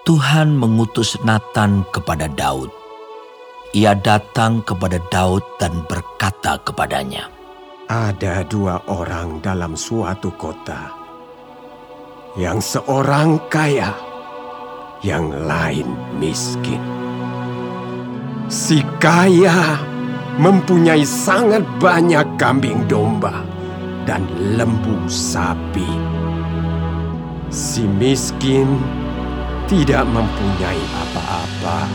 Tuhan mengutus Nathan kepada Daud. Ia datang kepada Daud dan berkata kepadanya, Ada dua orang dalam suatu kota, yang seorang kaya, yang lain miskin. Si kaya mempunyai sangat banyak kambing domba dan lembu sapi. Si miskin tidak mempunyai apa-apa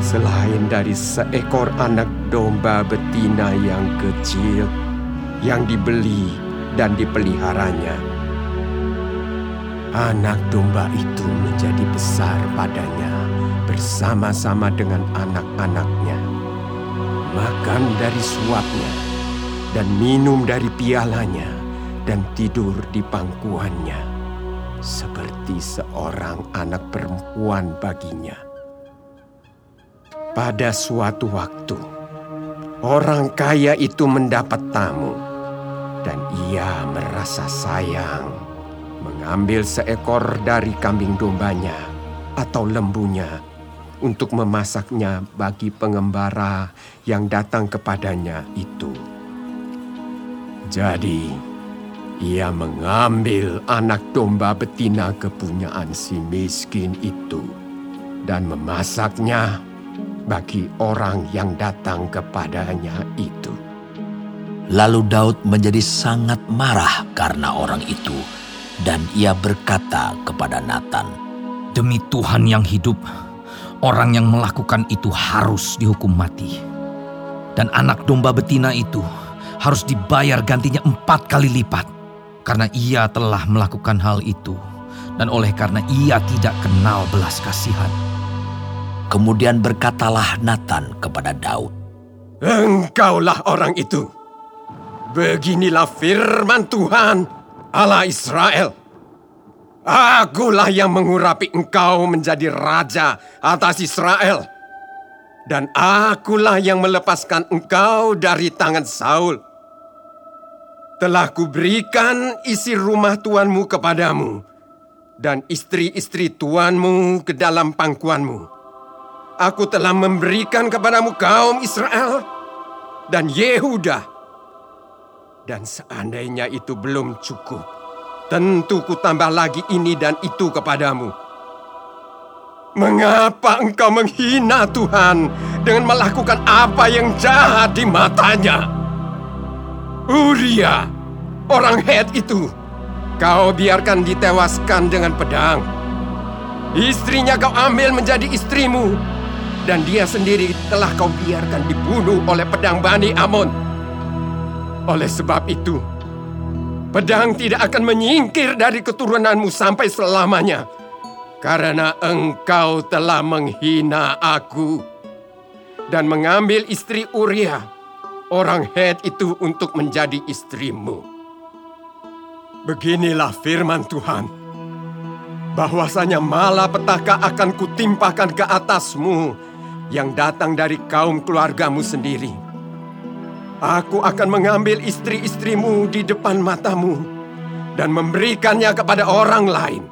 selain dari seekor anak domba betina yang kecil yang dibeli dan dipeliharanya. Anak domba itu menjadi besar padanya bersama-sama dengan anak-anaknya. Makan dari suapnya dan minum dari pialanya dan tidur di pangkuannya seperti seorang anak perempuan baginya. Pada suatu waktu, orang kaya itu mendapat tamu, dan ia merasa sayang mengambil seekor dari kambing dombanya atau lembunya untuk memasaknya bagi pengembara yang datang kepadanya itu. Jadi, ia mengambil anak domba betina kepunyaan si miskin itu dan memasaknya bagi orang yang datang kepadanya itu. Lalu Daud menjadi sangat marah karena orang itu, dan ia berkata kepada Nathan, Demi Tuhan yang hidup, orang yang melakukan itu harus dihukum mati. Dan anak domba betina itu harus dibayar gantinya empat kali lipat, karena ia telah melakukan hal itu, dan oleh karena ia tidak kenal belas kasihan. Kemudian berkatalah Nathan kepada Daud, Engkaulah orang itu. Beginilah firman Tuhan, Allah Israel. Akulah yang mengurapi engkau menjadi raja atas Israel. Dan akulah yang melepaskan engkau dari tangan Saul. Telah kuberikan isi rumah tuanmu kepadamu, dan istri-istri tuanmu ke dalam pangkuanmu. Aku telah memberikan kepadamu kaum Israel dan Yehuda. Dan seandainya itu belum cukup, tentu ku tambah lagi ini dan itu kepadamu. Mengapa engkau menghina Tuhan dengan melakukan apa yang jahat di matanya? Uria, orang Het itu, kau biarkan ditewaskan dengan pedang. Istrinya kau ambil menjadi istrimu, dan dia sendiri telah kau biarkan dibunuh oleh pedang Bani Amon. Oleh sebab itu, pedang tidak akan menyingkir dari keturunanmu sampai selamanya, karena engkau telah menghina aku. Dan mengambil istri Uria, orang Het itu untuk menjadi istrimu. Beginilah firman Tuhan bahwasanya malapetaka akan kutimpakan ke atasmu yang datang dari kaum keluargamu sendiri. Aku akan mengambil istri-istrimu di depan matamu dan memberikannya kepada orang lain.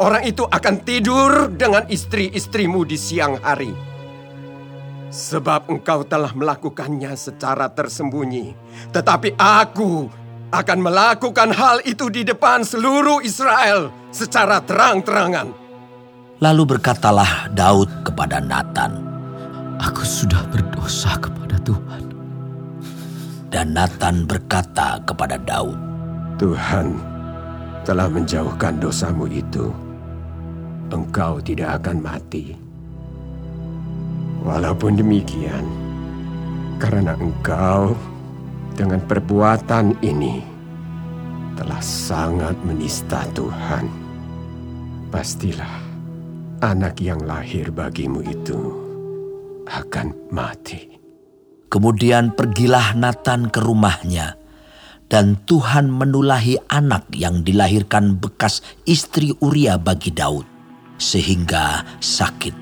Orang itu akan tidur dengan istri-istrimu di siang hari. Sebab engkau telah melakukannya secara tersembunyi. Tetapi aku akan melakukan hal itu di depan seluruh Israel secara terang-terangan. Lalu berkatalah Daud kepada Nathan, Aku sudah berdosa kepada Tuhan. Dan Nathan berkata kepada Daud, Tuhan telah menjauhkan dosamu itu. Engkau tidak akan mati. Walaupun demikian, karena engkau dengan perbuatan ini telah sangat menista Tuhan. Pastilah anak yang lahir bagimu itu akan mati. Kemudian pergilah Nathan ke rumahnya, dan Tuhan menulahi anak yang dilahirkan bekas istri Uria bagi Daud, sehingga sakit.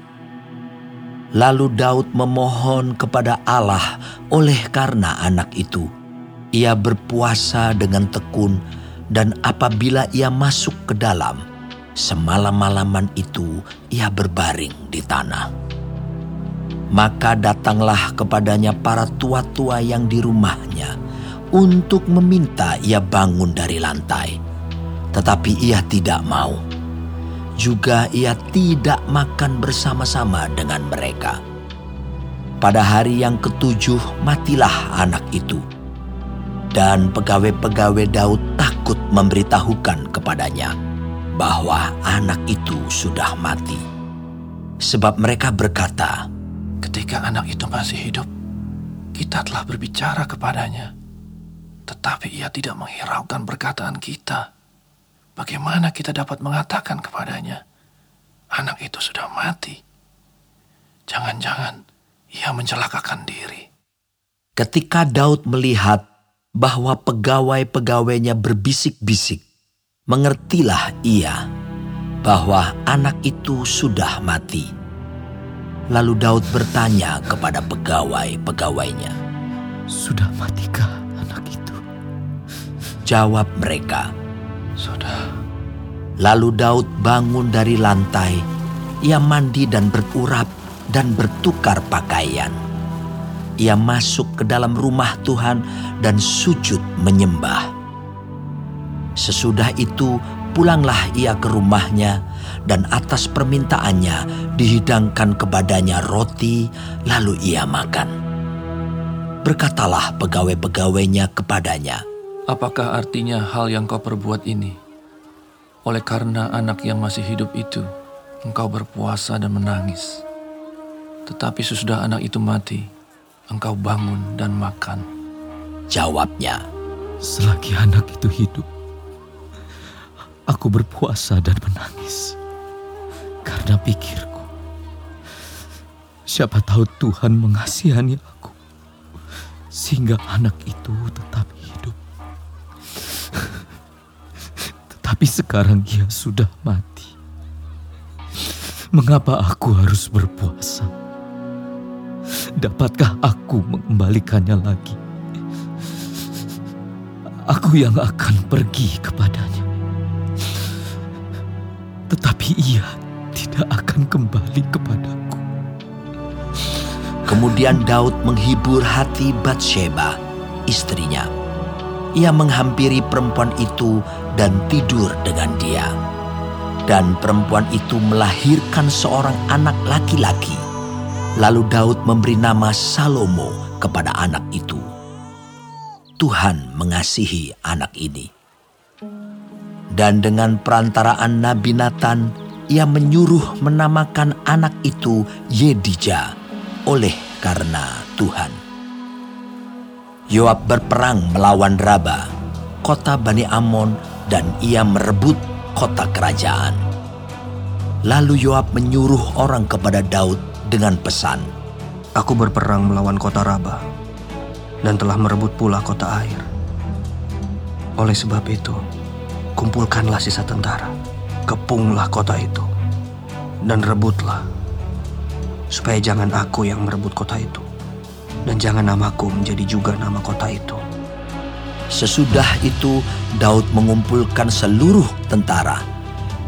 Lalu Daud memohon kepada Allah oleh karena anak itu. Ia berpuasa dengan tekun dan apabila ia masuk ke dalam, Semalam-malaman itu ia berbaring di tanah. Maka datanglah kepadanya para tua-tua yang di rumahnya untuk meminta ia bangun dari lantai. Tetapi ia tidak mau. Juga ia tidak makan bersama-sama dengan mereka. Pada hari yang ketujuh matilah anak itu. Dan pegawai-pegawai Daud takut memberitahukan kepadanya bahwa anak itu sudah mati. Sebab mereka berkata, Ketika anak itu masih hidup, kita telah berbicara kepadanya. Tetapi ia tidak menghiraukan perkataan kita. Bagaimana kita dapat mengatakan kepadanya, anak itu sudah mati? Jangan-jangan ia mencelakakan diri. Ketika Daud melihat bahwa pegawai-pegawainya berbisik-bisik, mengertilah ia bahwa anak itu sudah mati. Lalu Daud bertanya kepada pegawai-pegawainya, Sudah matikah anak itu? Jawab mereka, Sudah, Lalu Daud bangun dari lantai, ia mandi dan berurap dan bertukar pakaian. Ia masuk ke dalam rumah Tuhan dan sujud menyembah. Sesudah itu pulanglah ia ke rumahnya dan atas permintaannya dihidangkan kepadanya roti lalu ia makan. Berkatalah pegawai-pegawainya kepadanya, apakah artinya hal yang kau perbuat ini? Oleh karena anak yang masih hidup itu, engkau berpuasa dan menangis. Tetapi sesudah anak itu mati, engkau bangun dan makan. Jawabnya, Selagi anak itu hidup, aku berpuasa dan menangis. Karena pikirku, siapa tahu Tuhan mengasihani aku, sehingga anak itu tetap hidup. Tetapi sekarang ia sudah mati. Mengapa aku harus berpuasa? Dapatkah aku mengembalikannya lagi? Aku yang akan pergi kepadanya. Tetapi ia tidak akan kembali kepadaku. Kemudian Daud menghibur hati Batsheba, istrinya. Ia menghampiri perempuan itu dan tidur dengan dia. Dan perempuan itu melahirkan seorang anak laki-laki. Lalu Daud memberi nama Salomo kepada anak itu. Tuhan mengasihi anak ini. Dan dengan perantaraan Nabi Nathan, ia menyuruh menamakan anak itu Yedija oleh karena Tuhan. Yoab berperang melawan Raba, kota Bani Amon, dan ia merebut kota kerajaan. Lalu Yoab menyuruh orang kepada Daud dengan pesan, Aku berperang melawan kota Raba dan telah merebut pula kota air. Oleh sebab itu, kumpulkanlah sisa tentara, kepunglah kota itu, dan rebutlah, supaya jangan aku yang merebut kota itu, dan jangan namaku menjadi juga nama kota itu. Sesudah itu Daud mengumpulkan seluruh tentara.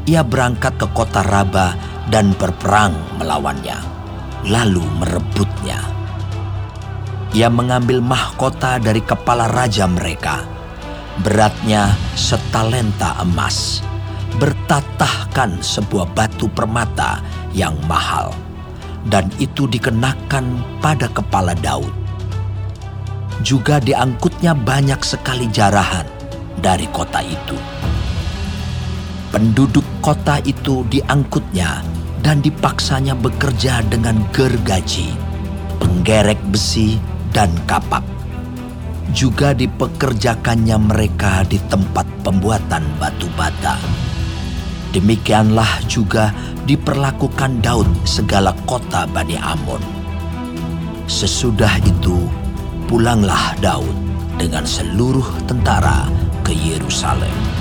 Ia berangkat ke kota Raba dan berperang melawannya, lalu merebutnya. Ia mengambil mahkota dari kepala raja mereka. Beratnya setalenta emas. Bertatahkan sebuah batu permata yang mahal. Dan itu dikenakan pada kepala Daud. Juga diangkutnya banyak sekali jarahan dari kota itu. Penduduk kota itu diangkutnya dan dipaksanya bekerja dengan gergaji, penggerek besi, dan kapak. Juga dipekerjakannya mereka di tempat pembuatan batu bata. Demikianlah juga diperlakukan Daud segala kota Bani Amon. Sesudah itu, pulanglah Daud dengan seluruh tentara ke Yerusalem.